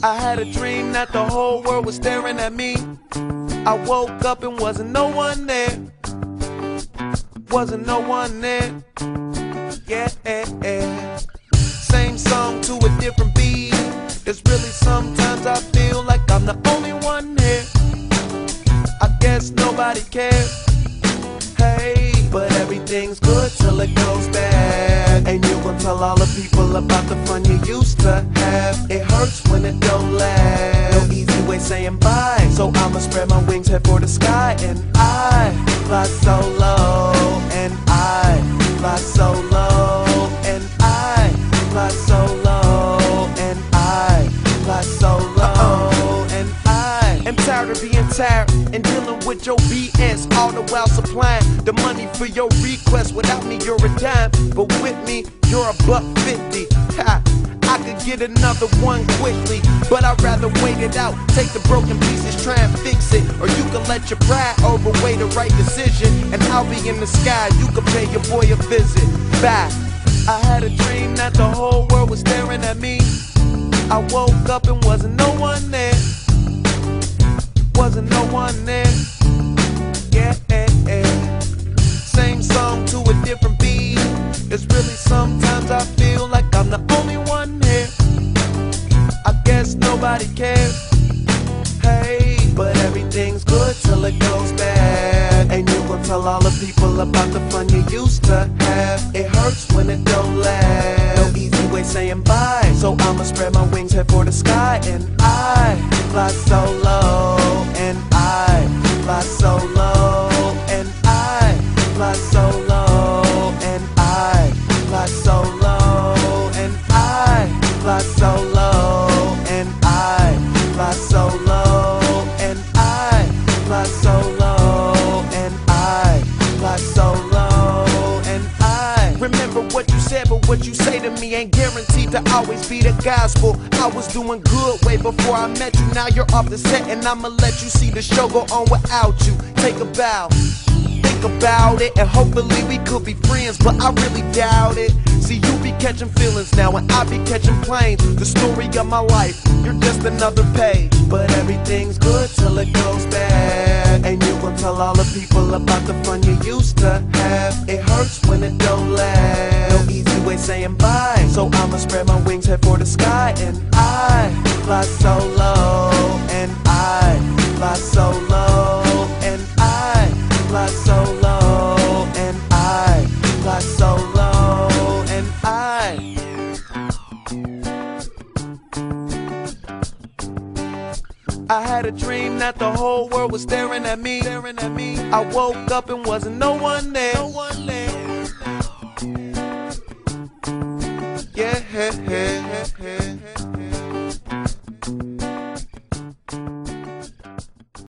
I had a dream that the whole world was staring at me. I woke up and wasn't no one there. Wasn't no one there. Yeah, same song to a different beat. It's really sometimes I feel like I'm the only one here. I guess nobody cares. Hey, but everything's good till it goes bad. Tell all the people about the fun you used to have. It hurts when it don't last. No easy way saying bye. So I'ma spread my wings, head for the sky. And I fly so low. And I fly so low. And I fly so low. And I fly so low. And I am tired of being tired and dealing with your BS. All the while supplying the money for your request. Without me, you're a dime. But with me, you're a buck fifty. Ha. I could get another one quickly, but I'd rather wait it out. Take the broken pieces, try and fix it. Or you can let your pride overweigh the right decision. And I'll be in the sky, you can pay your boy a visit. Bye. I had a dream that the whole world was staring at me. I woke up and wasn't no one there. Wasn't no one there. The only one here. I guess nobody cares. Hey, but everything's good till it goes bad. And you gon' tell all the people about the fun you used to have. It hurts when it don't last. No easy way saying bye. So I'ma spread my wings, head for the sky. And I fly so fly so low. And I fly so low. And I fly so low. And I fly so low. And I remember what you said, but what you say to me ain't guaranteed to always be the gospel. I was doing good way before I met you. Now you're off the set, and I'ma let you see the show go on without you. Take a bow think about it and hopefully we could be friends, but I really doubt it. See, you catching feelings now and I be catching planes. The story of my life, you're just another page. But everything's good till it goes bad. And you gon' tell all the people about the fun you used to have. It hurts when it don't last. No easy way saying bye. So I'ma spread my wings, head for the sky. And I fly so low. And I I had a dream that the whole world was staring at me. Staring at me. I woke up and wasn't no one there. No one there. Yeah.